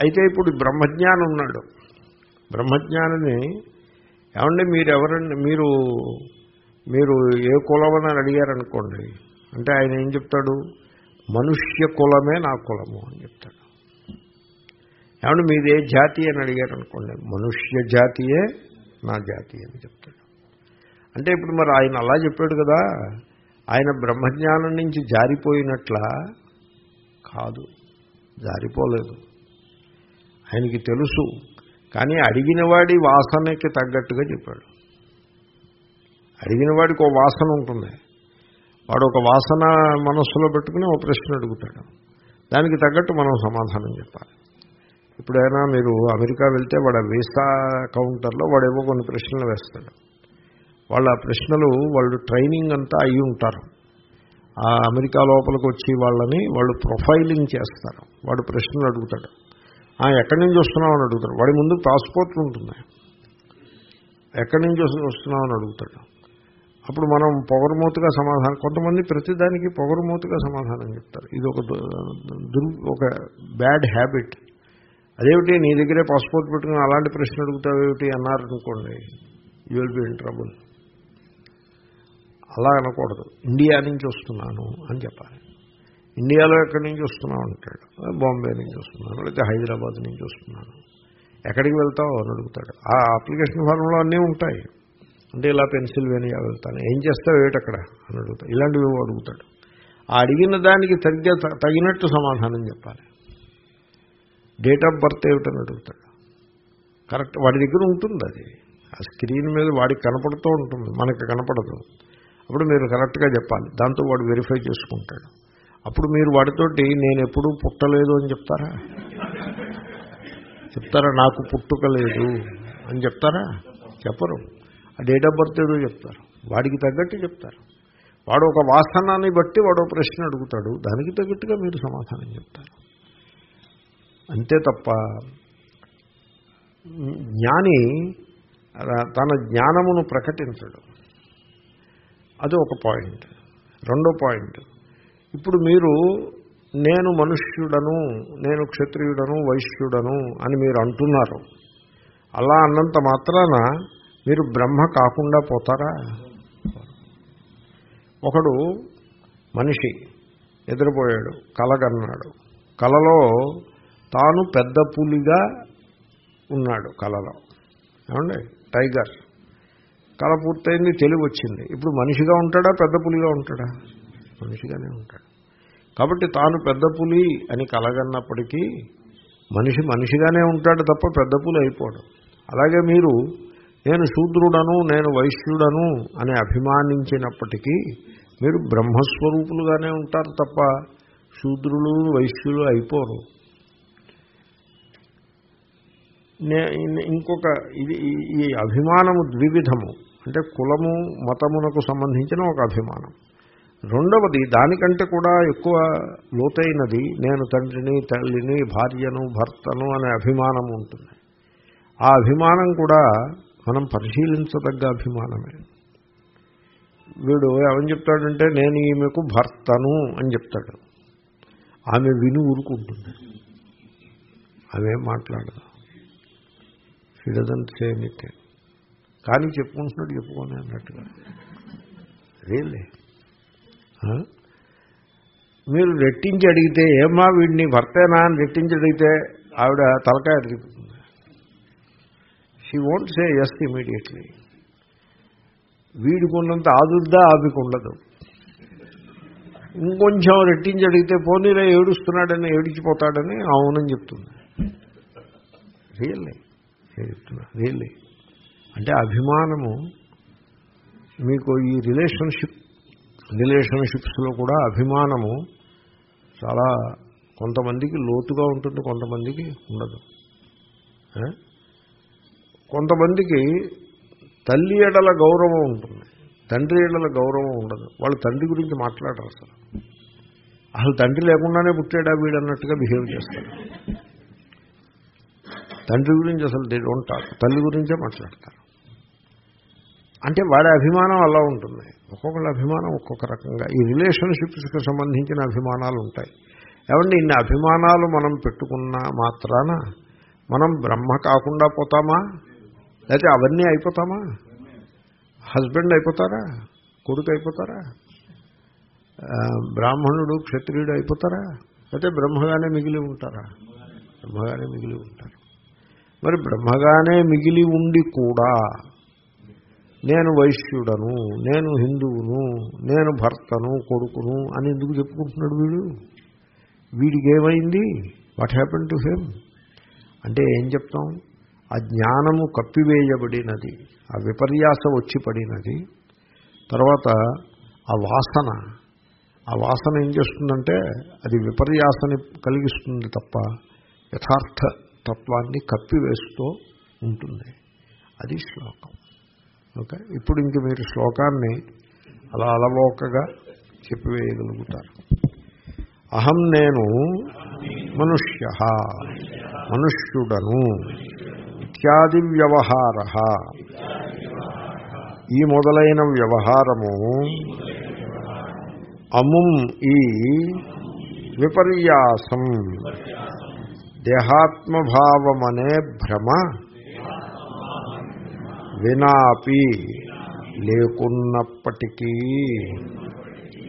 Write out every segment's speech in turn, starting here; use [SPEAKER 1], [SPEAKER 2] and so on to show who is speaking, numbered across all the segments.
[SPEAKER 1] అయితే ఇప్పుడు బ్రహ్మజ్ఞానం ఉన్నాడు బ్రహ్మజ్ఞానిని ఏమండి మీరు ఎవరండి మీరు మీరు ఏ కులం అని అడిగారనుకోండి అంటే ఆయన ఏం చెప్తాడు? మనుష్య కులమే నా కులము అని చెప్తాడు. ఏమంటే మీది ఏ జాతి అని అడిగారనుకోండి మనుష్య జాతియే నా జాతి అని చెప్తాడు. అంటే ఇప్పుడు మరి ఆయన అలా చెప్పాడు కదా ఆయన బ్రహ్మజ్ఞానం నుంచి జారిపోయినట్ల కాదు జారిపోలేదు. ఆయనకి తెలుసు. కానీ అడిగిన వాడి వాసనకి తగ్గట్టుగా చెప్పాడు. అడిగిన వాడికి ఒక వాసన ఉంటుంది. వాడు ఒక వాసన మనస్సులో పెట్టుకుని ఒక ప్రశ్న అడుగుతాడు. దానికి తగ్గట్టు మనం సమాధానం చెప్పాలి. ఇప్పుడైనా మీరు అమెరికా వెళ్తే వాడు వీసా కౌంటర్లో వాడేవో కొన్ని ప్రశ్నలు వేస్తాడు. వాళ్ళ ప్రశ్నలు వాళ్ళు ట్రైనింగ్ అంతా అయి ఉంటారు. ఆ అమెరికా లోపలికి వచ్చి వాళ్ళని వాళ్ళు ప్రొఫైలింగ్ చేస్తారు. వాడు ప్రశ్నలు అడుగుతాడు. ఎక్కడి నుంచి వస్తున్నావు అని అడుగుతాడు. వాడి ముందు పాస్పోర్ట్ ఉంటుంది. ఎక్కడి నుంచి వస్తు- వస్తున్నావు అని అడుగుతాడు. అప్పుడు మనం పొగరుమూతగా సమాధానం కొంతమంది ప్రతిదానికి పొగరుమూతగా సమాధానం చెప్తారు. ఇది ఒక దు- దుర్ ఒక బ్యాడ్ హ్యాబిట్. అదేమిటి? నీ దగ్గరే పాస్పోర్ట్ పెట్టుకుని అలాంటి ప్రశ్న అడుగుతావేమిటి? అన్నారనుకోండి you will be in trouble. అలా అనకూడదు. ఇండియా నుంచి వస్తున్నాను అని చెప్పాలి. ఇండియాలో ఎక్కడి నుంచి వస్తున్నావు అంటాడు. బాంబే నుంచి వస్తున్నాను లేకపోతే హైదరాబాద్ నుంచి వస్తున్నాను. ఎక్కడికి వెళ్తావు అని అడుగుతాడు. ఆ అప్లికేషన్ ఫారంలో అన్నీ ఉంటాయి. అంటే ఇలా పెన్సిల్వేనియా వెళ్తాను. ఏం చేస్తావు ఏటక్కడ అని అడుగుతాడు. ఇలాంటివి అడుగుతాడు. ఆ అడిగిన దానికి తగ్గ తగినట్టు సమాధానం చెప్పాలి. డేట్ ఆఫ్ బర్త్ ఏమిటని అడుగుతాడు. కరెక్ట్ వాడి దగ్గర ఉంటుంది అది. ఆ స్క్రీన్ మీద వాడికి కనపడుతూ ఉంటుంది. మనకి కనపడదు. అప్పుడు మీరు కరెక్ట్గా చెప్పాలి. దాంతో వాడు వెరిఫై చేసుకుంటాడు. అప్పుడు మీరు వాడితోటి నేను ఎప్పుడూ పుట్టలేదు అని చెప్తారా? చెప్తారా? నాకు పుట్టుక లేదు అని చెప్తారా? చెప్పరు. ఆ డేట్ ఆఫ్ బర్త్ ఏదో చెప్తారు. వాడికి తగ్గట్టు చెప్తారు. వాడు ఒక వాసనాన్ని బట్టి వాడు ఒక ప్రశ్న అడుగుతాడు. దానికి తగ్గట్టుగా మీరు సమాధానం చెప్తారు. అంతే తప్ప జ్ఞాని తన జ్ఞానమును ప్రకటించడు. అది ఒక పాయింట్. రెండో పాయింట్. ఇప్పుడు మీరు నేను మనుష్యుడను నేను క్షత్రియుడను వైశ్యుడను అని మీరు అంటున్నారు. అలా అన్నంత మాత్రాన మీరు బ్రహ్మ కాకుండా పోతారా? ఒకడు మనిషి నిద్రపోయాడు కలగన్నాడు. కలలో తాను పెద్ద పులిగా ఉన్నాడు కలలో. ఏమండి? టైగర్. కళ పూర్తయింది తెలివి వచ్చింది ఇప్పుడు మనిషిగా ఉంటాడా పెద్ద పులిగా ఉంటాడా? మనిషిగానే ఉంటాడు. కాబట్టి తాను పెద్ద పులి అని కలగన్నప్పటికీ మనిషి మనిషిగానే ఉంటాడు తప్ప పెద్ద పులి అయిపోవడం అలాగే మీరు నేను శూద్రుడను నేను వైశ్యుడను అని అభిమానించినప్పటికీ మీరు బ్రహ్మస్వరూపులుగానే ఉంటారు తప్ప శూద్రులు వైశ్యులు అయిపోరు. నే- ఇంకొక ఇది ఈ- ఈ అభిమానము ద్వివిధము. అంటే కులము మతమునకు సంబంధించిన ఒక అభిమానం. రెండవది దానికంటే కూడా ఎక్కువ లోతైనది నేను తండ్రిని తల్లిని భార్యను భర్తను అనే అభిమానం ఉంటుంది. ఆ అభిమానం కూడా మనం పరిశీలించదగ్గ అభిమానమే. వీడు ఏమని చెప్తాడంటే నేను ఈమెకు భర్తను అని చెప్తాడు. ఆమె విని ఊరుకుంటుంది. ఆమె ఏం మాట్లాడదు. షీ డజంట్ సే ఎనీథింగ్ కానీ చెప్పుకుంటున్నాడు చెప్పుకోనే అన్నట్టుగా. రియల్లీ. మీరు రెట్టించి అడిగితే ఏమా వీడిని భర్తేనా? అని రెట్టించి అడిగితే ఆవిడ తలకాయ అడిగిపోతుంది she won't say yes immediately వీడికున్నంత ఆదుర్దా ఆమెకు ఉండదు. ఇంకొంచెం రెట్టించి అడిగితే పోనీరే ఏడుస్తున్నాడని ఏడిచిపోతాడని అవునని చెప్తుంది. రియల్లీ చెప్తున్నా. రియల్లీ అంటే అభిమానము మీకు ఈ రిలేషన్షిప్ రిలేషన్షిప్స్లో కూడా అభిమానము చాలా కొంతమందికి లోతుగా ఉంటుంది కొంతమందికి ఉండదు. కొంతమందికి తల్లి ఎడల గౌరవం ఉంటుంది తండ్రి ఎడల గౌరవం ఉండదు. వాళ్ళు తండ్రి గురించి మాట్లాడరు అసలు. అసలు తండ్రి లేకుండానే పుట్టాడా వీడు అన్నట్టుగా బిహేవ్ చేస్తారు. తండ్రి గురించి అసలు దే డోంట్ టాక్ తల్లి గురించే మాట్లాడతారు. అంటే వాడి అభిమానం అలా ఉంటుంది. ఒక్కొక్కళ్ళ అభిమానం ఒక్కొక్క రకంగా. ఈ రిలేషన్షిప్స్కి సంబంధించిన అభిమానాలు ఉంటాయి. ఏమండి ఇన్ని అభిమానాలు మనం పెట్టుకున్న మాత్రాన మనం బ్రహ్మ కాకుండా పోతామా? లేకపోతే అవన్నీ అయిపోతామా? హస్బెండ్ అయిపోతారా? కొడుకు అయిపోతారా? బ్రాహ్మణుడు క్షత్రియుడు అయిపోతారా? లేకపోతే బ్రహ్మగానే మిగిలి ఉంటారా? బ్రహ్మగానే మిగిలి ఉంటారు. మరి బ్రహ్మగానే మిగిలి ఉండి కూడా నేను వైశ్యుడను నేను హిందువును నేను భర్తను కొడుకును అని ఎందుకు చెప్పుకుంటున్నాడు వీడు? వీడికి ఏమైంది వాట్ హ్యాపెన్ టు హిమ్ అంటే ఏం చెప్తాం? ఆ జ్ఞానము కప్పివేయబడినది ఆ విపర్యాస వచ్చి పడినది తర్వాత ఆ వాసన ఆ వాసన ఏం చేస్తుందంటే అది విపర్యాసని కలిగిస్తుంది తప్ప యథార్థ తత్వాన్ని కప్పివేస్తూ ఉంటుంది. అది శ్లోకం. ఓకే? ఇప్పుడు ఇంక మీరు శ్లోకాన్ని అలా అలవోకగా చెప్పివేయగలుగుతారు అహం నేను మనుష్య మనుష్యుడను ఇత్యాది వ్యవహార. ఈ మొదలైన వ్యవహారము అముం ఈ విపర్యాసం. దేహాత్మభావమనే భ్రమ వినాపి లేకున్నప్పటికీ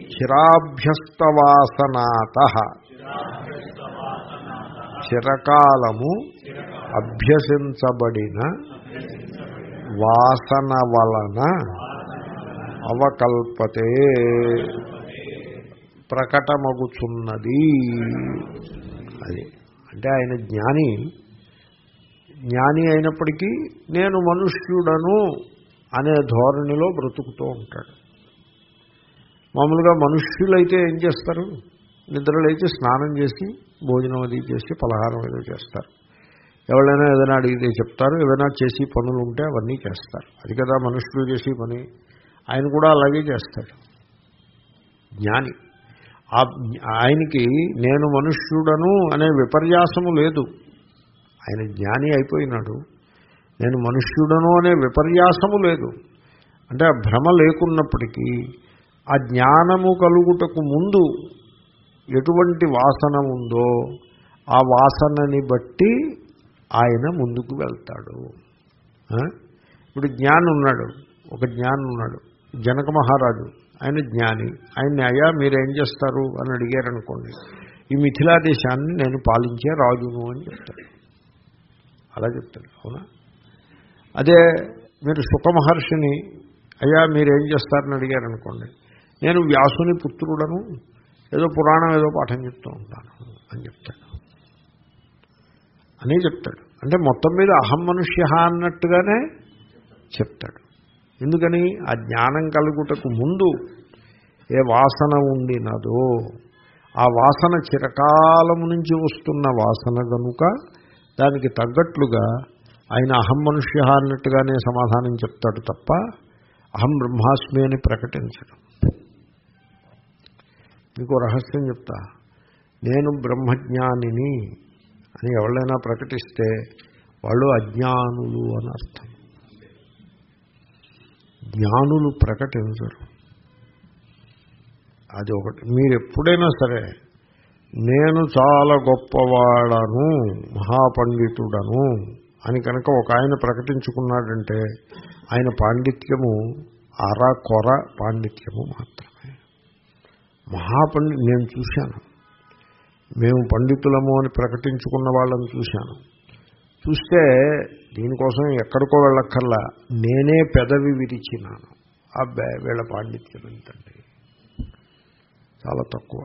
[SPEAKER 1] చిరాభ్యస్తవాసనాత. చిరకాలము అభ్యసించబడిన వాసన వలన అవకల్పతే ప్రకటమగుచున్నది. అది. అంటే ఆయన జ్ఞాని జ్ఞాని అయినప్పటికీ నేను మనుష్యుడను అనే ధోరణిలో బ్రతుకుతూ ఉంటాడు. మామూలుగా మనుష్యులైతే ఏం చేస్తారు? నిద్రలైతే స్నానం చేసి భోజనం అది చేసి పలహారం ఏదో చేస్తారు. ఎవరైనా ఏదైనా అడిగితే చెప్తారు ఏదైనా చేసి పనులు ఉంటే అవన్నీ చేస్తారు. అది కదా మనుషులు చేసి పని. ఆయన కూడా అలాగే చేస్తాడు. జ్ఞాని. ఆ ఆయనకి నేను మనుష్యుడను అనే విపర్యాసము లేదు. ఆయన జ్ఞాని అయిపోయినాడు. నేను మనుష్యుడను అనే విపర్యాసము లేదు. అంటే ఆ భ్రమ లేకున్నప్పటికీ ఆ జ్ఞానము కలుగుటకు ముందు ఎటువంటి వాసన ఉందో ఆ వాసనని బట్టి ఆయన ముందుకు వెళ్తాడు. ఇప్పుడు జ్ఞాని ఉన్నాడు. ఒక జ్ఞాని ఉన్నాడు. జనక మహారాజు. ఆయన జ్ఞాని. ఆయన్ని అయ్యా మీరేం చేస్తారు? అని అడిగారనుకోండి. ఈ మిథిలా దేశాన్ని నేను పాలించే రాజును అని చెప్తాడు. అలా చెప్తాడు అవునా? అదే మీరు సుఖమహర్షిని అయ్యా మీరేం చేస్తారని అడిగారనుకోండి నేను వ్యాసుని పుత్రుడను ఏదో పురాణం ఏదో పాఠం చెప్తూ ఉంటాను అని చెప్తాడు. అని చెప్తాడు. అంటే మొత్తం మీద అహం మనుష్య అన్నట్టుగానే చెప్తాడు. ఎందుకని? ఆ జ్ఞానం కలుగుటకు ముందు ఏ వాసన ఉండినదో ఆ వాసన చిరకాలము నుంచి వస్తున్న వాసన కనుక దానికి తగ్గట్లుగా ఆయన అహం మనుష్య అన్నట్టుగానే సమాధానం చెప్తాడు తప్ప అహం బ్రహ్మాస్మి అని ప్రకటించడం. మీకు రహస్యం చెప్తా. నేను బ్రహ్మజ్ఞానిని అని ఎవరైనా ప్రకటిస్తే వాళ్ళు అజ్ఞానులు అని అర్థం. జ్ఞానులు ప్రకటించరు. అది ఒకటి. మీరు ఎప్పుడైనా సరే నేను చాలా గొప్పవాడను మహాపండితుడను అని కనుక ఒక ఆయన ప్రకటించుకున్నాడంటే ఆయన పాండిత్యము అర కొర పాండిత్యము మాత్రమే. మహాపండి నేను చూశాను. మేము పండితులము అని ప్రకటించుకున్న వాళ్ళని చూశాను. చూస్తే దీనికోసం ఎక్కడికో వెళ్ళక్కర్లా నేనే పెదవి విరిచినాను. అబ్బాయి వీళ్ళ పాండిత్యం ఎంతండి? చాలా తక్కువ.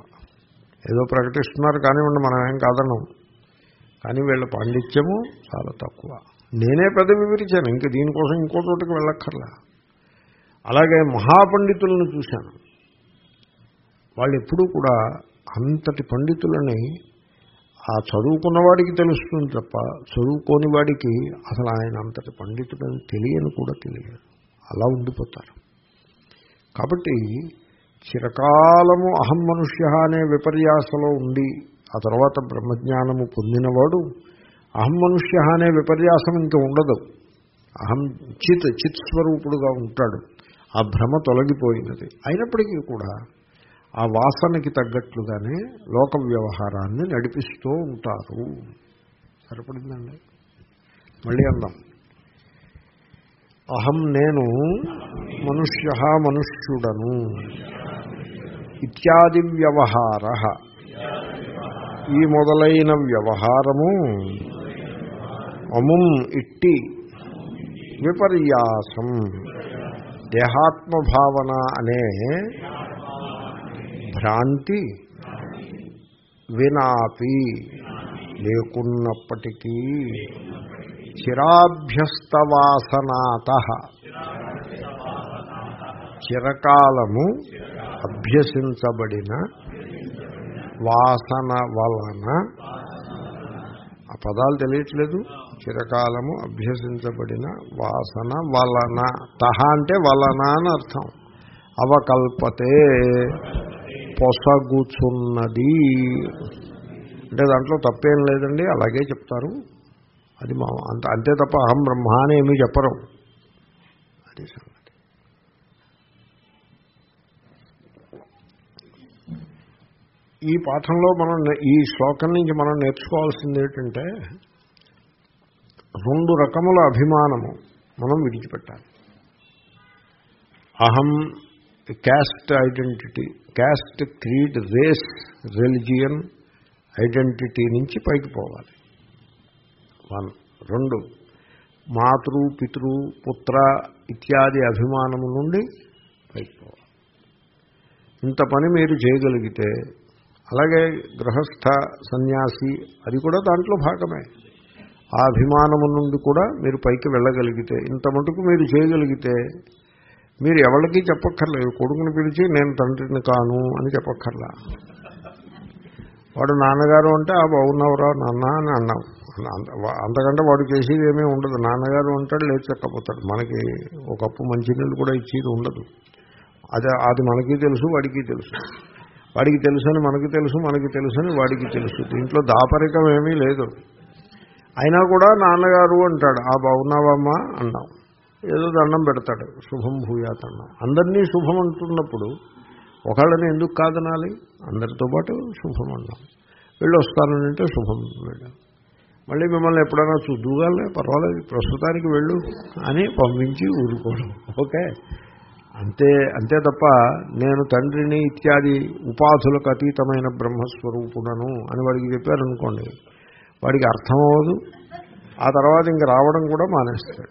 [SPEAKER 1] ఏదో ప్రకటిస్తున్నారు కానివ్వండి మనం ఏం కాదనం కానీ వీళ్ళ పాండిత్యము చాలా తక్కువ. నేనే పెద్ద వివరించాను ఇంక దీనికోసం ఇంకో చోటుకి వెళ్ళక్కర్లా. అలాగే మహాపండితులను చూశాను. వాళ్ళు ఎప్పుడూ కూడా అంతటి పండితులని ఆ చదువుకున్న వాడికి తెలుస్తుంది తప్ప చదువుకోని వాడికి అసలు ఆయన అంతటి పండితుడని తెలియని కూడా తెలియదు. అలా ఉండిపోతారు. కాబట్టి చిరకాలము అహం మనుష్య అనే విపర్యాసలో ఉండి ఆ తర్వాత బ్రహ్మజ్ఞానము పొందినవాడు అహం మనుష్య అనే విపర్యాసం ఇంక ఉండదు. అహం చిత్ చిత్ స్వరూపుడుగా ఉంటాడు. ఆ భ్రమ తొలగిపోయినది. అయినప్పటికీ కూడా ఆ వాసనకి తగ్గట్లుగానే లోక వ్యవహారాన్ని నడిపిస్తూ ఉంటారు. సరిపడిందండి? మళ్ళీ అందాం. అహం నేను మనుష్య మనుష్యుడను. ఇత్యాది వ్యవహార. ఈ మొదలైన వ్యవహారము అముం ఇట్టి విపర్యాసం. దేహాత్మభావన అనే భ్రాంతి వినాపి లేకున్నప్పటికీ చిరాభ్యస్తవాసనాత. చిరకాలము అభ్యసించబడిన వాసన వలన ఆ పదాలు తెలియట్లేదు. చిరకాలము అభ్యసించబడిన వాసన వలన. తహ అంటే వలన అని అర్థం. అవకల్పతే పొసగుచున్నది. అంటే దాంట్లో తప్పేం లేదండి అలాగే చెప్తారు. అది మా అంత అంతే తప్ప అహం బ్రహ్మ అని ఏమీ చెప్పరు. అది ఈ పాఠంలో మనం ఈ శ్లోకం నుంచి మనం నేర్చుకోవాల్సింది ఏంటంటే రెండు రకముల అభిమానము మనం విడిచిపెట్టాలి. అహం caste identity caste creed race religion identity నుంచి పైకి పోవాలి. వన్ రెండు మాతృ పితృ పుత్ర ఇత్యాది అభిమానము నుండి పైకి పోవాలి. ఇంత పని మీరు చేయగలిగితే అలాగే గృహస్థ సన్యాసి అది కూడా దాంట్లో భాగమే. ఆ అభిమానము నుండి కూడా మీరు పైకి వెళ్ళగలిగితే ఇంత మటుకు మీరు చేయగలిగితే మీరు ఎవరికి చెప్పక్కర్లేదు. కొడుకుని పిలిచి నేను తండ్రిని కాను అని చెప్పక్కర్లా. వాడు నాన్నగారు అంటే ఆ బాగున్నావురా నాన్న అని అన్నాం. అంత- అంతకంటే వాడు చేసేది ఏమీ ఉండదు. నాన్నగారు అంటాడు లేచక్కపోతాడు మనకి ఒకప్పు మంచినీళ్ళు కూడా ఇచ్చేది ఉండదు. అది అది మనకి తెలుసు వాడికి తెలుసు. వాడికి తెలుసని మనకి తెలుసు మనకి తెలుసని వాడికి తెలుసు. దీంట్లో దాపరికం ఏమీ లేదు. అయినా కూడా నాన్నగారు అంటాడు ఆ బాగున్నావమ్మా అన్నాం. ఏదో దండం పెడతాడు శుభం భూయాత్ అన్నాం. అందరినీ శుభం అంటున్నప్పుడు ఒకళ్ళని ఎందుకు కాదనాలి? అందరితో పాటు శుభం అన్నాం. వెళ్ళి వస్తానంటే శుభం వెళ్ళాం మళ్ళీ మిమ్మల్ని ఎప్పుడైనా చూద్దుగాలే పర్వాలేదు ప్రస్తుతానికి వెళ్ళు అని పంపించి ఊరుకోవడం. ఓకే? అంతే అంతే తప్ప నేను తండ్రిని ఇత్యాది ఉపాధులకు అతీతమైన బ్రహ్మస్వరూపుడను అని వాడికి చెప్పారనుకోండి వాడికి అర్థం అవ్వదు ఆ తర్వాత ఇంక రావడం కూడా మానేస్తాడు.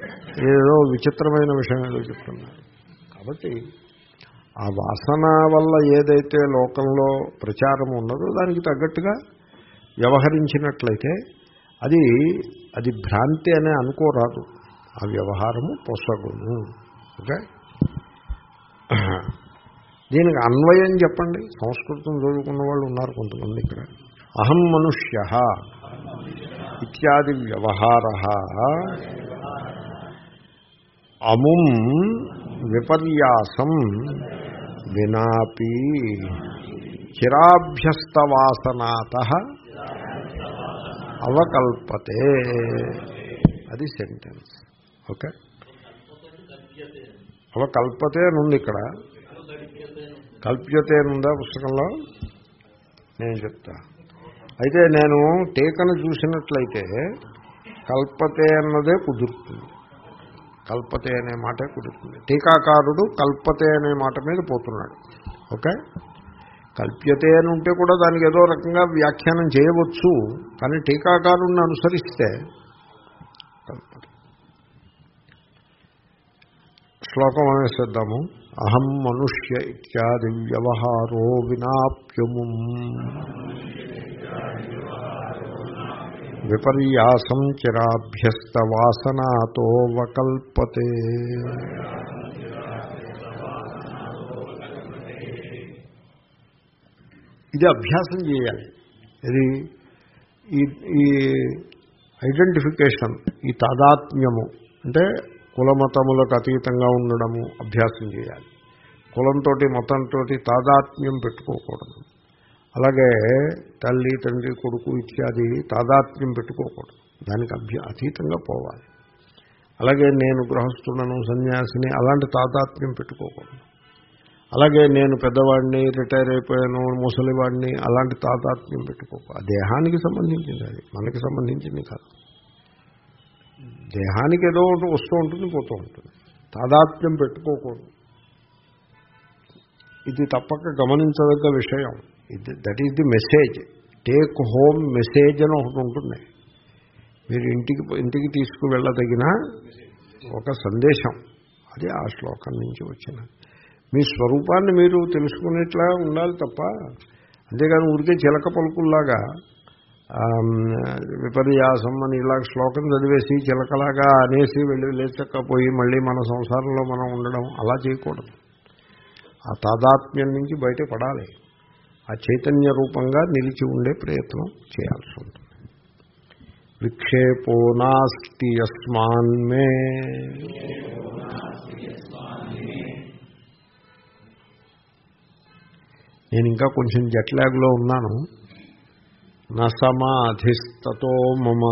[SPEAKER 1] ఏదో విచిత్రమైన విషయం ఏదో చెప్తున్నారు. కాబట్టి ఆ వాసన వల్ల ఏదైతే లోకంలో ప్రచారం ఉన్నదో దానికి తగ్గట్టుగా వ్యవహరించినట్లయితే అది అది భ్రాంతి అనే అనుకోరాదు. ఆ వ్యవహారము పొసగును ఓకే? దీనికి అన్వయం చెప్పండి. సంస్కృతం చదువుకున్న వాళ్ళు ఉన్నారు కొంతమంది ఇక్కడ. అహం మనుష్య ఇత్యాది వ్యవహార. అముం విపర్యాసం వినాపి చిరాభ్యస్తవాసనాత అవకల్పతే. అది సెంటెన్స్ ఓకే అవకల్పతే అని ఉంది ఇక్కడ. కల్ప్యతే అని ఉందా పుస్తకంలో? నేను చెప్తా. అయితే నేను టీకను చూసినట్లయితే కల్పతే అన్నదే కుదురుతుంది. కల్పతే అనే మాటే కుదురుతుంది. టీకాకారుడు కల్పతే అనే మాట మీద పోతున్నాడు. ఓకే? కల్ప్యతే అని ఉంటే కూడా దానికి ఏదో రకంగా వ్యాఖ్యానం చేయవచ్చు. కానీ టీకాకారుడిని అనుసరిస్తే కల్పతే. శ్లోకం అనేసిద్దాము. అహం మనుష్య ఇత్యాది వ్యవహారో వినాప్యముం. విపర్యాసం చిరాభ్యస్తవాసనాతో వకల్పతే. ఇది అభ్యాసం చేయాలి. ఇది ఈ ఈ ఐడెంటిఫికేషన్ ఈ తాదాత్మ్యము. అంటే కులమతములకు అతీతంగా ఉండడము అభ్యాసం చేయాలి. కులంతో మతంతో తాదాత్మ్యం పెట్టుకోకూడదు. అలాగే తల్లి తండ్రి కొడుకు ఇత్యాది తాదాత్మ్యం పెట్టుకోకూడదు. దానికి అభ్య అతీతంగా పోవాలి. అలాగే నేను గృహస్థులను సన్యాసిని అలాంటి తాదాత్మ్యం పెట్టుకోకూడదు. అలాగే నేను పెద్దవాడిని రిటైర్ అయిపోయాను ముసలివాడిని అలాంటి తాదాత్మ్యం పెట్టుకోకు దేహానికి సంబంధించింది అది. మనకి సంబంధించింది కాదు. దేహానికి ఏదో ఒకటి వస్తూ ఉంటుంది పోతూ ఉంటుంది. తాదాత్మ్యం పెట్టుకోకూడదు. ఇది తప్పక గమనించదగ్గ విషయం. ఇది that is the message take home message అని ఒకటి ఉంటుంది. మీరు ఇంటికి ఇంటికి తీసుకువెళ్ళదగిన ఒక సందేశం. అది ఆ శ్లోకం నుంచి వచ్చిన. మీ స్వరూపాన్ని మీరు తెలుసుకునేట్లా ఉండాలి తప్ప అంతేగాని ఊరికే చిలక పలుకుల్లాగా విపర్యాసం అని ఇలా శ్లోకం చదివేసి చిలకలాగా అనేసి వెళ్ళి లేచక్కపోయి మళ్ళీ మన సంసారంలో మనం ఉండడం అలా చేయకూడదు. ఆ తాదాత్మ్యం నుంచి బయటపడాలి ఆ చైతన్య రూపంగా నిలిచి ఉండే ప్రయత్నం చేయాల్సి ఉంటుంది. విక్షేపో నాస్తి యస్మాన్మే నేను ఇంకా కొంచెం జట్లాగ్లో ఉన్నాను. నా సమాధిస్తతో మమ.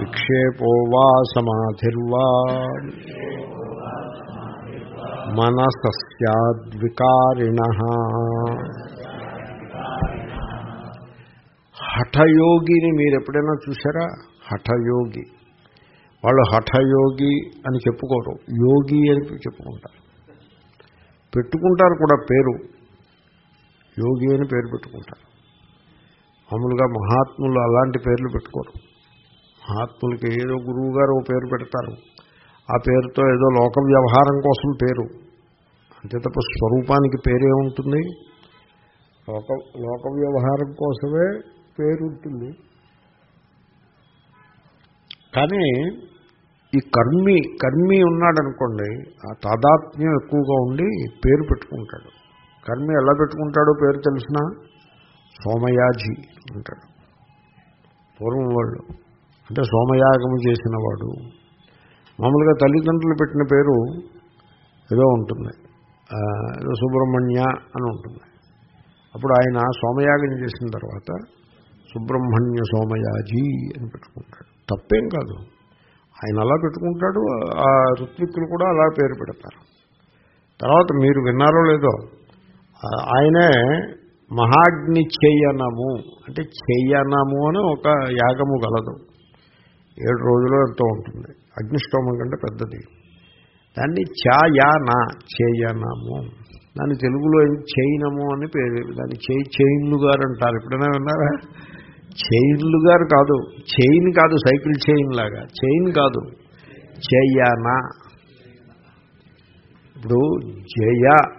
[SPEAKER 1] విక్షేపో వా సమాధిర్వా. మనసస్యాద్వికారిణ. హఠయోగిని మీరు ఎప్పుడైనా చూసారా హఠయోగి. వాళ్ళు హఠయోగి అని చెప్పుకోరు. యోగి అని చెప్పుకుంటారు. పెట్టుకుంటారు కూడా పేరు. యోగి అని పేరు పెట్టుకుంటారు. మామూలుగా మహాత్ములు అలాంటి పేర్లు పెట్టుకోరు. మహాత్ములకి ఏదో గురువు గారు పేరు పెడతారు. ఆ పేరుతో ఏదో లోక వ్యవహారం కోసం పేరు. అంతే తప్ప స్వరూపానికి పేరే ఉంటుంది. లోక లోక వ్యవహారం కోసమే పేరు ఉంటుంది. కానీ ఈ కర్మి కర్మి ఉన్నాడనుకోండి ఆ తాదాత్మ్యం ఎక్కువగా ఉండి పేరు పెట్టుకుంటాడు. కర్మి ఎలా పెట్టుకుంటాడో పేరు తెలిసిన? సోమయాజి అంటాడు. పూర్వం వాళ్ళు. అంటే సోమయాగము చేసిన వాడు మామూలుగా తల్లిదండ్రులు పెట్టిన పేరు ఏదో ఉంటుంది. ఏదో సుబ్రహ్మణ్య అని ఉంటుంది. అప్పుడు ఆయన సోమయాగం చేసిన తర్వాత సుబ్రహ్మణ్య సోమయాజీ అని పెట్టుకుంటాడు. తప్పేం కాదు. ఆయన అలా పెట్టుకుంటాడు. ఆ ఋత్విక్కులు కూడా అలా పేరు పెడతారు. తర్వాత మీరు విన్నారో లేదో ఆయనే మహాగ్ని చేయనము. అంటే చేయనము అని ఒక యాగము గలదు. ఏడు రోజులు ఎంతో ఉంటుంది. అగ్నిష్టోమం కంటే పెద్దది. దాన్ని ఛాయానా చేయనము. దాన్ని తెలుగులో ఏం చేయనము అని పేరు. దాన్ని చేయి చైన్లు గారు అంటారు. ఎప్పుడైనా విన్నారా? చైన్లు గారు కాదు. చైన్ కాదు సైకిల్ చైన్ లాగా. చైన్ కాదు. చేయనా ఇప్పుడు జయ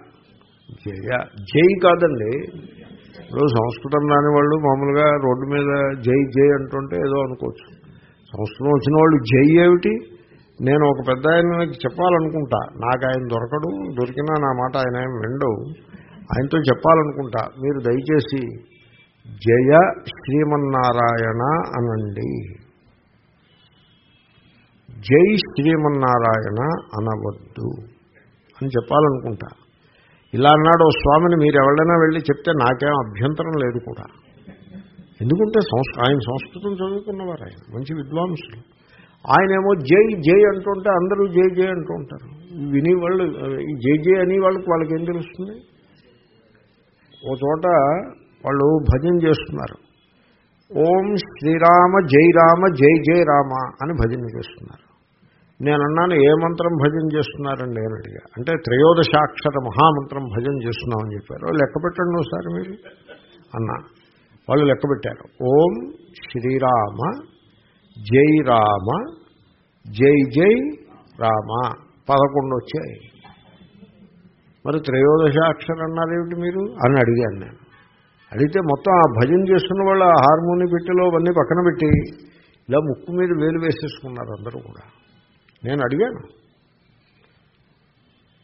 [SPEAKER 1] జయ జై కాదండి. ఇప్పుడు సంస్కృతం రాని వాళ్ళు మామూలుగా రోడ్డు మీద జై జై అంటుంటే ఏదో అనుకోవచ్చు. సంస్కృతం వచ్చిన వాళ్ళు జై ఏమిటి? నేను ఒక పెద్ద ఆయనకి చెప్పాలనుకుంటా. నాకు ఆయన దొరకడు దొరికినా నా మాట ఆయన ఏం విండవు ఆయనతో చెప్పాలనుకుంటా. మీరు దయచేసి జయ శ్రీమన్నారాయణ అనండి. జై శ్రీమన్నారాయణ అనవద్దు అని చెప్పాలనుకుంటా. ఇలా అన్నాడు ఓ స్వామిని మీరు ఎవరైనా వెళ్ళి చెప్తే నాకేం అభ్యంతరం లేదు కూడా. ఎందుకంటే సంస్క ఆయన సంస్కృతం చదువుకున్నవారు ఆయన మంచి విద్వాంసులు. ఆయనేమో జై జై అంటుంటే అందరూ జై జై అంటూ ఉంటారు. విని వాళ్ళు ఈ జై జై అని వాళ్ళకి వాళ్ళకి ఏం తెలుస్తుంది? ఓ చోట వాళ్ళు భజన చేస్తున్నారు. ఓం శ్రీరామ జై రామ జై జై రామ అని భజన చేస్తున్నారు. నేను అన్నాను ఏ మంత్రం భజన చేస్తున్నారండి అని అడిగా. అంటే త్రయోదశాక్షర మహామంత్రం భజన చేస్తున్నామని చెప్పారు. లెక్క పెట్టండి ఒకసారి మీరు. అన్నా. వాళ్ళు లెక్క పెట్టారు. ఓం శ్రీరామ జై రామ జై జై రామ. పదకొండు వచ్చాయి. మరి త్రయోదశాక్షరం అన్నారేమిటి మీరు? అని అడిగాను నేను. అడిగితే మొత్తం ఆ భజన చేస్తున్న వాళ్ళు ఆ హార్మోని పెట్టిలో అవన్నీ పక్కన పెట్టి ఇలా ముక్కు మీద వేలు వేసేసుకున్నారు అందరూ కూడా. నేను అడిగాను.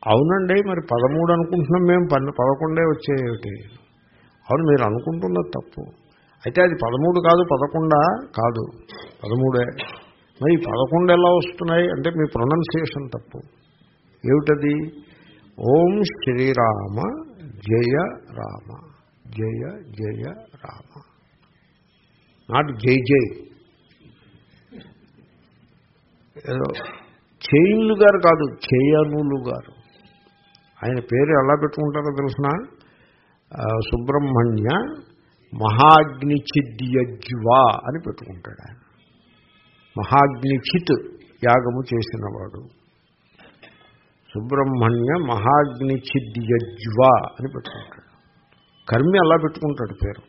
[SPEAKER 1] అవునండి మరి పదమూడు అనుకుంటున్నాం మేము పన్ను పదకొండే వచ్చేటి. అవును మీరు అనుకుంటున్నది తప్పు. అయితే అది పదమూడు కాదు పదకొండా కాదు. పదమూడే. మరి ఈ పదకొండు ఎలా వస్తున్నాయి? అంటే మీ ప్రొనౌన్సియేషన్ తప్పు. ఏమిటది? ఓం శ్రీరామ జయ రామ. జయ జయ రామ. నాట్ జై జై. ఏదో చైన్లు గారు కాదు చేయనులు గారు. ఆయన పేరు ఎలా పెట్టుకుంటారో తెలిసిన? సుబ్రహ్మణ్య మహాగ్నిచిద్యజ్వ అని పెట్టుకుంటాడు ఆయన. మహాగ్నిచిత్ యాగము చేసినవాడు. సుబ్రహ్మణ్య మహాగ్నిచిద్యజ్వ అని పెట్టుకుంటాడు. కర్మి అలా పెట్టుకుంటాడు పేరు.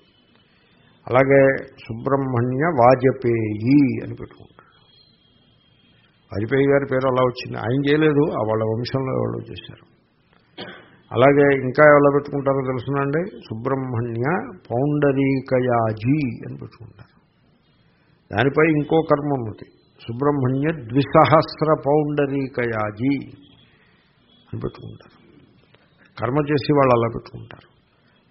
[SPEAKER 1] అలాగే సుబ్రహ్మణ్య వాజపేయి అని పెట్టుకుంటాడు. వాజపేయి గారి పేరు అలా వచ్చింది. ఆయన చేయలేదు ఆ వాళ్ళ వంశంలో ఎవరో చేశారు. అలాగే ఇంకా ఎలా పెట్టుకుంటారో తెలుసునండి. సుబ్రహ్మణ్య పౌండరీకయాజీ అని పెట్టుకుంటారు. దానిపై ఇంకో కర్మ ఉంది. సుబ్రహ్మణ్య ద్విసహస్ర పౌండరీకయాజీ అని పెట్టుకుంటారు. కర్మ చేసి వాళ్ళు అలా పెట్టుకుంటారు.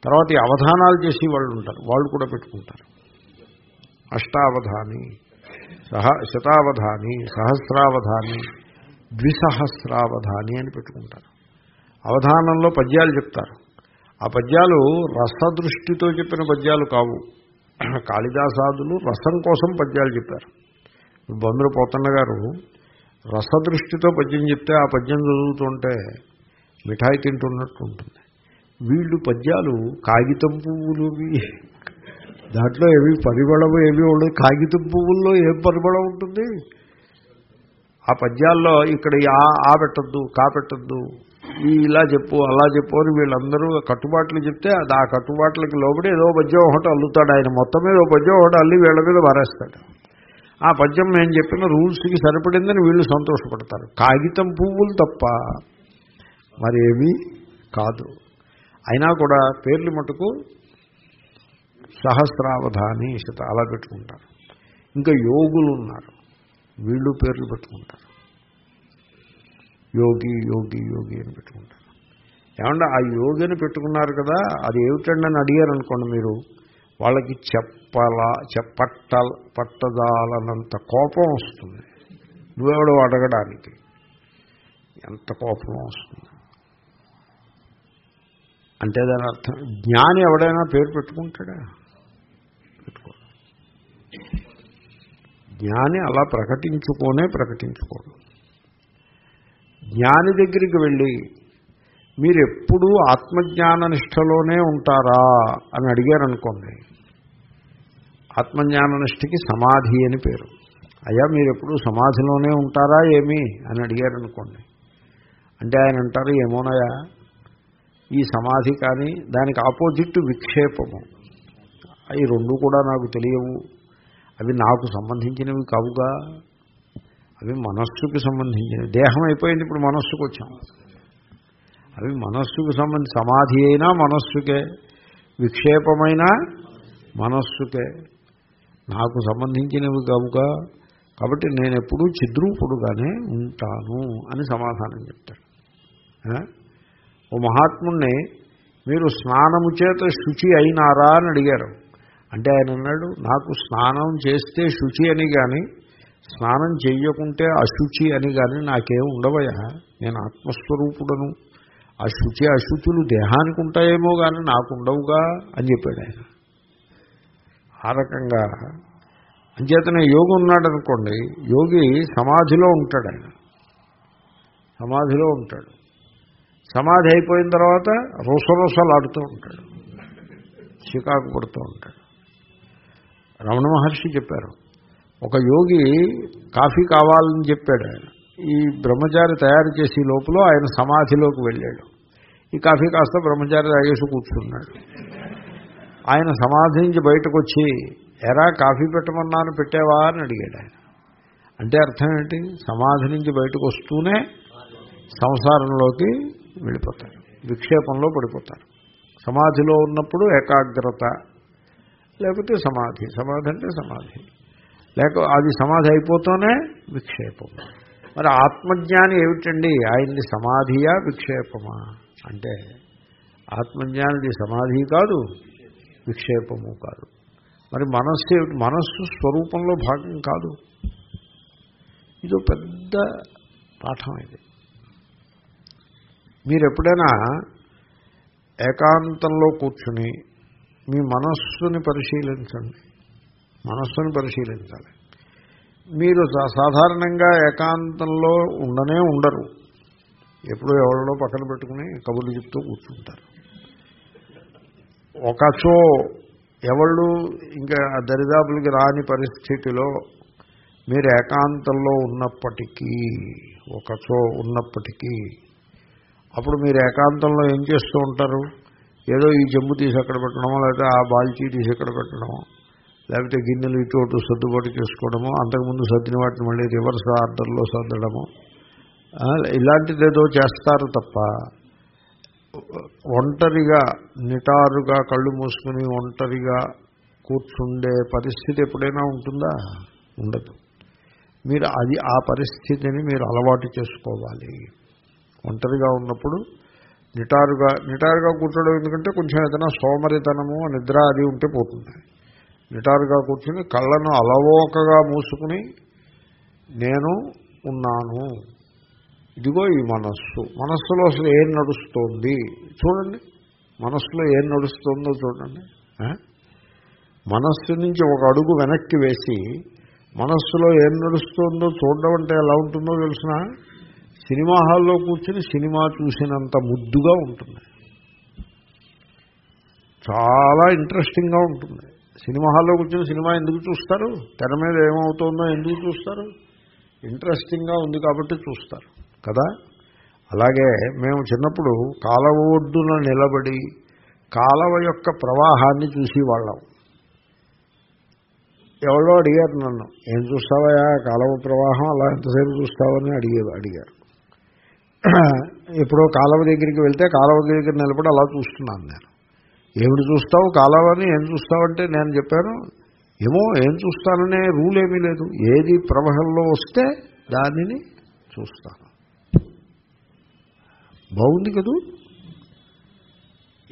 [SPEAKER 1] తర్వాత ఈ అవధానాలు చేసి వాళ్ళు ఉంటారు. వాళ్ళు కూడా పెట్టుకుంటారు. అష్టావధాని సహ శతావధాని సహస్రావధాని ద్విసహస్రావధాని అని పెట్టుకుంటారు. అవధానంలో పద్యాలు చెప్తారు. ఆ పద్యాలు రసదృష్టితో చెప్పిన పద్యాలు కావు. కాళిదాసాదులు రసం కోసం పద్యాలు చెప్పారు. బంధురు పోతన్న గారు రసదృష్టితో పద్యం చెప్తే ఆ పద్యం చదువుతుంటే మిఠాయి తింటున్నట్టు ఉంటుంది. వీళ్ళు పద్యాలు కాగితం పువ్వులు దాంట్లో ఏవి పరిమళము ఏవి ఉండదు. కాగితం పువ్వుల్లో ఏం పరిమళం ఉంటుంది? ఆ పద్యాల్లో ఇక్కడ ఆ పెట్టద్దు కా పెట్టద్దు ఈ ఇలా చెప్పు అలా చెప్పు అని వీళ్ళందరూ కట్టుబాట్లు చెప్తే ఆ కట్టుబాట్లకి లోబడి ఏదో పద్యం ఒకటి అల్లుతాడు ఆయన. మొత్తం మీద ఓ పద్యం ఒకటి అల్లి వీళ్ళ మీద మారేస్తాడు ఆ పద్యం మేము చెప్పిన రూల్స్కి సరిపడిందని వీళ్ళు సంతోషపడతారు. కాగితం పువ్వులు తప్ప మరేమీ కాదు. అయినా కూడా పేర్లు మటుకు సహస్రావధాని శత అలా పెట్టుకుంటారు. ఇంకా యోగులు ఉన్నారు వీళ్ళు పేర్లు పెట్టుకుంటారు. యోగి యోగి యోగి అని పెట్టుకుంటారు. ఏమంటే ఆ యోగిని పెట్టుకున్నారు కదా అది ఏమిటండి అని అడిగారు అనుకోండి మీరు వాళ్ళకి చెప్పల చెప్పట్ట పట్టదాలనంత కోపం వస్తుంది. నువ్వెవడో అడగడానికి. ఎంత కోపం వస్తుంది? అంటే దాని అర్థం జ్ఞాని ఎవడైనా పేరు పెట్టుకుంటాడా? జ్ఞాని అలా ప్రకటించుకోనే ప్రకటించుకోడు. జ్ఞాని దగ్గరికి వెళ్ళి మీరు ఎప్పుడూ ఆత్మజ్ఞాన నిష్టలోనే ఉంటారా? అని అడిగారనుకోండి. ఆత్మజ్ఞాన నిష్టకి సమాధి అని పేరు. అయ్యా మీరెప్పుడు సమాధిలోనే ఉంటారా ఏమి? అని అడిగారనుకోండి. అంటే ఆయన అంటారు ఏమోనయా ఈ సమాధి కానీ దానికి ఆపోజిట్ విక్షేపము. ఈ రెండు కూడా నాకు తెలియవు. అవి నాకు సంబంధించినవి కావుగా అవి మనస్సుకి సంబంధించినవి. దేహం అయిపోయింది ఇప్పుడు మనస్సుకు వచ్చాం. అవి మనస్సుకు సంబంధించి సమాధి అయినా మనస్సుకే విక్షేపమైన మనస్సుకే. నాకు సంబంధించినవి కావుగా కాబట్టి నేను ఎప్పుడూ చిద్రూపుడుగానే ఉంటాను అని సమాధానం చెప్తాడు. ఓ మహాత్ముణ్ణి మీరు స్నానము చేత శుచి అయినారా అని అడిగారు అంటే ఆయన అన్నాడు నాకు స్నానం చేస్తే శుచి అని కానీ స్నానం చెయ్యకుంటే అశుచి అని కానీ నాకేం ఉండవయా నేను ఆత్మస్వరూపుడను. ఆ శుచి అశుచులు దేహానికి ఉంటాయేమో కానీ నాకు ఉండవుగా అని చెప్పాడు ఆయన. ఆ రకంగా అంచేతనే యోగి ఉన్నాడు అనుకోండి యోగి సమాధిలో ఉంటాడు ఆయన. సమాధిలో ఉంటాడు. సమాధి అయిపోయిన తర్వాత రుసరుసలాడుతూ ఉంటాడు. చికాకు పడుతూ ఉంటాడు. రమణ మహర్షి చెప్పారు. ఒక యోగి కాఫీ కావాలని చెప్పాడు ఆయన. ఈ బ్రహ్మచారి తయారు చేసే లోపల ఆయన సమాధిలోకి వెళ్ళాడు. ఈ కాఫీ కాస్త బ్రహ్మచారి తాగేసి కూర్చున్నాడు. ఆయన సమాధి నుంచి బయటకు వచ్చి ఎరా కాఫీ పెట్టమన్నాను పెట్టావా? అని అడిగాడు ఆయన. అంటే అర్థం ఏంటి? సమాధి నుంచి బయటకు వస్తూనే సంసారంలోకి వెళ్ళిపోతారు. విక్షేపంలో పడిపోతారు. సమాధిలో ఉన్నప్పుడు ఏకాగ్రత లేకపోతే సమాధి. సమాధి అంటే సమాధి. లేక అది సమాధి అయిపోతూనే విక్షేపం. మరి ఆత్మజ్ఞాని ఏమిటండి? ఆయన్ని సమాధియా విక్షేపమా? అంటే ఆత్మజ్ఞానిది సమాధి కాదు విక్షేపము కాదు. మరి మనస్సు ఏమిటి? మనస్సు స్వరూపంలో భాగం కాదు. ఇది పెద్ద పాఠం ఇది. మీరు ఎప్పుడైనా ఏకాంతంలో కూర్చుని మీ మనస్సుని పరిశీలించండి. మనస్సుని పరిశీలించాలి. మీరు సాధారణంగా ఏకాంతంలో ఉండనే ఉండరు. ఎప్పుడో ఎవరిలో పక్కన పెట్టుకుని కబుర్లు చెప్తూ కూర్చుంటారు. ఒకచో ఎవళ్ళు ఇంకా దరిదాపులకి రాని పరిస్థితిలో మీరు ఏకాంతంలో ఉన్నప్పటికీ ఒకచో ఉన్నప్పటికీ అప్పుడు మీరు ఏకాంతంలో ఏం చేస్తూ ఉంటారు? ఏదో ఈ జమ్ము తీసి అక్కడ పెట్టడమో లేకపోతే ఆ బాల్చీ తీసి అక్కడ పెట్టడమో లేకపోతే గిన్నెలు ఇటు అటు సర్దుబాటు చేసుకోవడము అంతకుముందు సర్దిన వాటిని మళ్ళీ రివర్స్ ఆర్డర్లో సర్దడము. ఇలాంటిది ఏదో చేస్తారు తప్ప ఒంటరిగా నిటారుగా కళ్ళు మూసుకుని ఒంటరిగా కూర్చుండే పరిస్థితి ఎప్పుడైనా ఉంటుందా? ఉండదు. మీరు అది ఆ పరిస్థితిని మీరు అలవాటు చేసుకోవాలి. ఒంటరిగా ఉన్నప్పుడు నిటారుగా నిటారుగా కూర్చోవడం ఎందుకంటే కొంచెం ఏదైనా సోమరితనము నిద్ర అది ఉంటే పోతుంది. నిటారుగా కూర్చుని కళ్ళను అలవోకగా మూసుకుని నేను ఉన్నాను. ఇదిగో ఈ మనస్సు. మనస్సులో అసలు ఏం నడుస్తోంది? చూడండి. మనస్సులో ఏం నడుస్తుందో చూడండి. మనస్సు నుంచి ఒక అడుగు వెనక్కి వేసి మనస్సులో ఏం నడుస్తుందో చూడడం అంటే ఎలా ఉంటుందో తెలిసిన? సినిమా హాల్లో కూర్చుని సినిమా చూసినంత ముద్దుగా ఉంటుంది. చాలా ఇంట్రెస్టింగ్గా ఉంటుంది. సినిమా హాల్లో కూర్చుని సినిమా ఎందుకు చూస్తారు? తెర మీద ఏమవుతుందో ఎందుకు చూస్తారు? ఇంట్రెస్టింగ్గా ఉంది కాబట్టి చూస్తారు. కదా? అలాగే మేము చిన్నప్పుడు కాలవ ఒడ్డున నిలబడి కాలవ యొక్క ప్రవాహాన్ని చూసి వాళ్ళం. ఎవరో అడిగారు నన్ను ఏం చూస్తావా కాలవ ప్రవాహం అలా ఎంతసేపు చూస్తావని అడిగే అడిగారు. ఎప్పుడో కాలువ దగ్గరికి వెళ్తే కాలువ దగ్గర నిలబడి అలా చూస్తున్నాను నేను. ఏమిటి చూస్తావు? కాలువని ఏం చూస్తావంటే నేను చెప్పాను ఏమో ఏం చూస్తాననే రూల్ ఏమీ లేదు. ఏది ప్రవాహంలో వస్తే దానిని చూస్తాను. బాగుంది కదూ?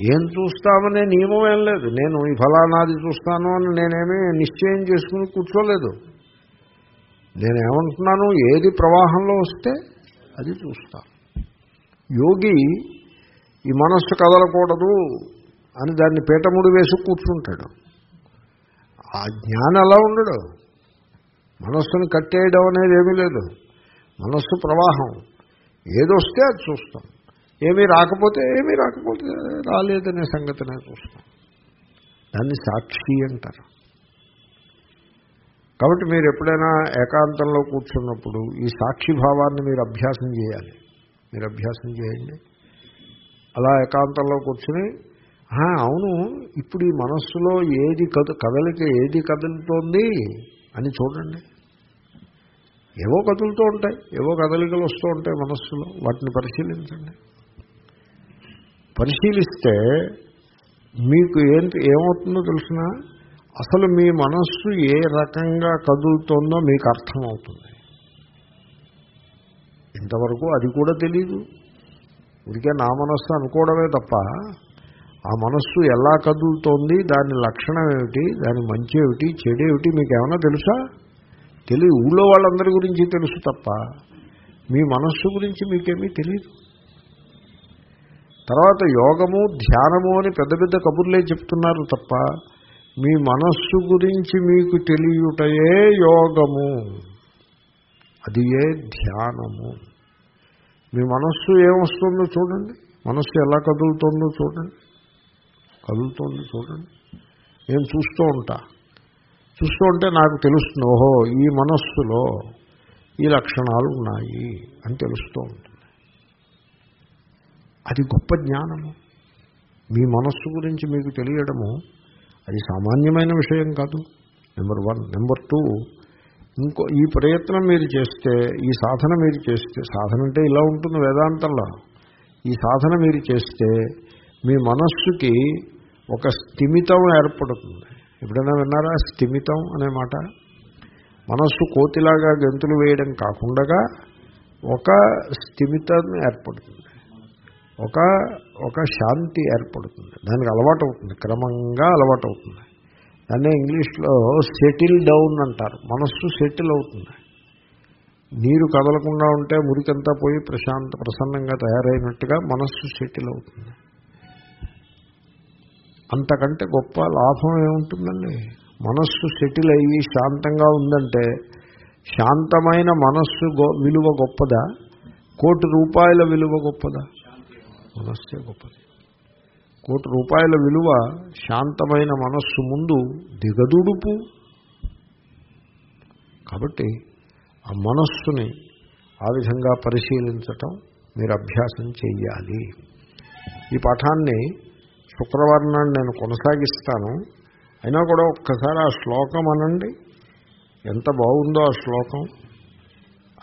[SPEAKER 1] ఏం చూస్తామనే నియమం ఏం లేదు. నేను ఈ ఫలానాది చూస్తాను అని నేనేమీ నిశ్చయం చేసుకుని కూర్చోలేదు. నేనేమంటున్నాను? ఏది ప్రవాహంలో వస్తే అది చూస్తాను. యోగి ఈ మనస్సు కదలకూడదు అని దాన్ని పీటముడి వేసి కూర్చుంటాడు. ఆ జ్ఞానం అలా ఉండడు. మనస్సును కట్టేయడం అనేది ఏమీ లేదు. మనస్సు ప్రవాహం. ఏదొస్తే అది చూస్తాం. ఏమీ రాకపోతే ఏమీ రాకపోతే రాలేదనే సంగతినే చూస్తాం. దాన్ని సాక్షి అంటారు. కాబట్టి మీరు ఎప్పుడైనా ఏకాంతంలో కూర్చున్నప్పుడు ఈ సాక్షి భావాన్ని మీరు అభ్యాసం చేయాలి. మీరు అభ్యాసం చేయండి. అలా ఏకాంతంలో కూర్చుని అవును ఇప్పుడు ఈ మనస్సులో ఏది కదు కదలిక ఏది కదులుతోంది? అని చూడండి. ఏవో కదులుతూ ఉంటాయి ఏవో కదలికలు వస్తూ ఉంటాయి మనస్సులో వాటిని పరిశీలించండి. పరిశీలిస్తే మీకు ఏంటి ఏమవుతుందో తెలిసిన అసలు మీ మనస్సు ఏ రకంగా కదులుతోందో మీకు అర్థమవుతుంది. ఇంతవరకు అది కూడా తెలీదు. ఉడికే నా మనస్సు అనుకోవడమే తప్ప ఆ మనస్సు ఎలా కదులుతోంది దాని లక్షణం ఏమిటి దాని మంచి ఏమిటి చెడు ఏమిటి మీకు ఏమైనా తెలుసా? తెలియదు ఊళ్ళో వాళ్ళందరి గురించి తెలుసు తప్ప మీ మనస్సు గురించి మీకేమీ తెలియదు తర్వాత యోగము ధ్యానము అని పెద్ద పెద్ద కబుర్లే చెప్తున్నారు తప్ప మీ మనస్సు గురించి మీకు తెలియటయే యోగము. అది ఏ ధ్యానము? మీ మనస్సు ఏమొస్తుందో చూడండి. మనస్సు ఎలా కదులుతుందో చూడండి. కదులుతుంది చూడండి. నేను చూస్తూ ఉంటా. చూస్తూ ఉంటే నాకు తెలుస్తుంది ఓహో ఈ మనస్సులో ఈ లక్షణాలు ఉన్నాయి అని తెలుస్తూ ఉంటుంది. అది గొప్ప జ్ఞానము. మీ మనస్సు గురించి మీకు తెలియడము అది సామాన్యమైన విషయం కాదు. Number one. నెంబర్ టూ ఇంకో ఈ ప్రయత్నం మీరు చేస్తే ఈ సాధన మీరు చేస్తే సాధన అంటే ఇలా ఉంటుంది వేదాంతంలో. ఈ సాధన మీరు చేస్తే మీ మనస్సుకి ఒక స్థిమితం ఏర్పడుతుంది. ఎప్పుడైనా విన్నారా స్థిమితం అనే మాట? మనస్సు కోతిలాగా గంతులు వేయడం కాకుండా ఒక స్థిమితం ఏర్పడుతుంది. ఒక ఒక శాంతి ఏర్పడుతుంది. దానికి అలవాటు అవుతుంది. క్రమంగా అలవాటు అవుతుంది. దాన్నే ఇంగ్లీష్లో సెటిల్ డౌన్ అంటారు. మనస్సు సెటిల్ అవుతుంది. నీరు కదలకుండా ఉంటే మురికంతా పోయి ప్రశాంత ప్రసన్నంగా తయారైనట్టుగా మనస్సు సెటిల్ అవుతుంది. అంతకంటే గొప్ప లాభం ఏముంటుందండి? మనస్సు సెటిల్ అయ్యి శాంతంగా ఉందంటే శాంతమైన మనస్సు గొ విలువ గొప్పదా? కోటి రూపాయల విలువ గొప్పదా? మనస్సే గొప్పది. కోటి రూపాయల విలువ శాంతమైన మనస్సు ముందు దిగదుడుపు. కాబట్టి ఆ మనస్సుని ఆ విధంగా పరిశీలించటం మీరు అభ్యాసం చేయాలి ఈ పాఠాన్ని శుక్రవారం నాడు నేను కొనసాగిస్తాను. అయినా కూడా ఒక్కసారి ఆ శ్లోకం అనండి. ఎంత బాగుందో ఆ శ్లోకం.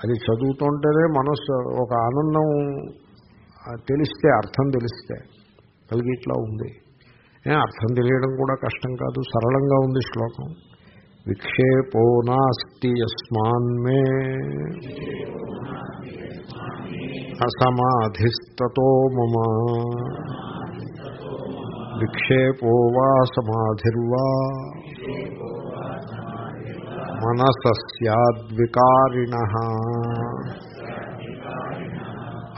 [SPEAKER 1] అది చదువుతుంటేనే మనస్సు ఒక ఆనందం తెలిస్తే అర్థం తెలిస్తే. కలిగి ఇట్లా ఉంది. ఏ, అర్థం తెలియడం కూడా కష్టం కాదు సరళంగా ఉంది శ్లోకం. విక్షేపో నాస్తి యస్మాన్మే అసమాధిస్తతో మమ. విక్షేపో వా సమాధిర్వా. మనసస్యాద్వికారిణ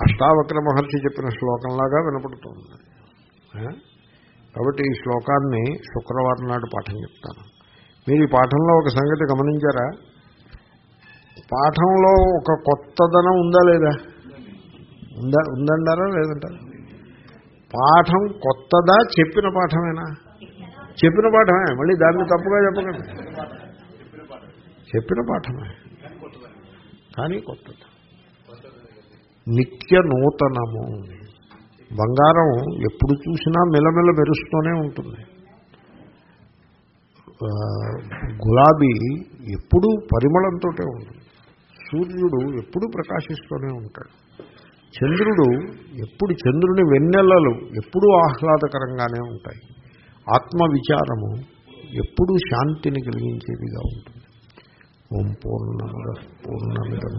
[SPEAKER 1] అష్టావక్ర మహర్షి చెప్పిన శ్లోకంలాగా వినపడుతుంది. కాబట్టి ఈ శ్లోకాన్ని శుక్రవారం నాడు పాఠం చెప్తాను. మీరు ఈ పాఠంలో ఒక సంగతి గమనించారా? పాఠంలో ఒక కొత్తదనం ఉందా లేదా? ఉందా ఉందంటారా లేదంటారా? పాఠం కొత్తదా చెప్పిన పాఠమేనా? చెప్పిన పాఠమే మళ్ళీ దాన్ని తప్పుగా చెప్పకండి. చెప్పిన పాఠమే. కానీ కొత్తది. నిత్య నూతనము. బంగారం ఎప్పుడు చూసినా మెలమెల మెరుస్తూనే ఉంటుంది. గులాబీ ఎప్పుడూ పరిమళంతో ఉంటుంది. సూర్యుడు ఎప్పుడూ ప్రకాశిస్తూనే ఉంటాడు. చంద్రుడు ఎప్పుడు చంద్రుని వెన్నెలలు ఎప్పుడూ ఆహ్లాదకరంగానే ఉంటాయి. ఆత్మవిచారము ఎప్పుడూ శాంతిని కలిగించేదిగా ఉంటుంది. ఓం పూర్ణముద పూర్ణమిదం.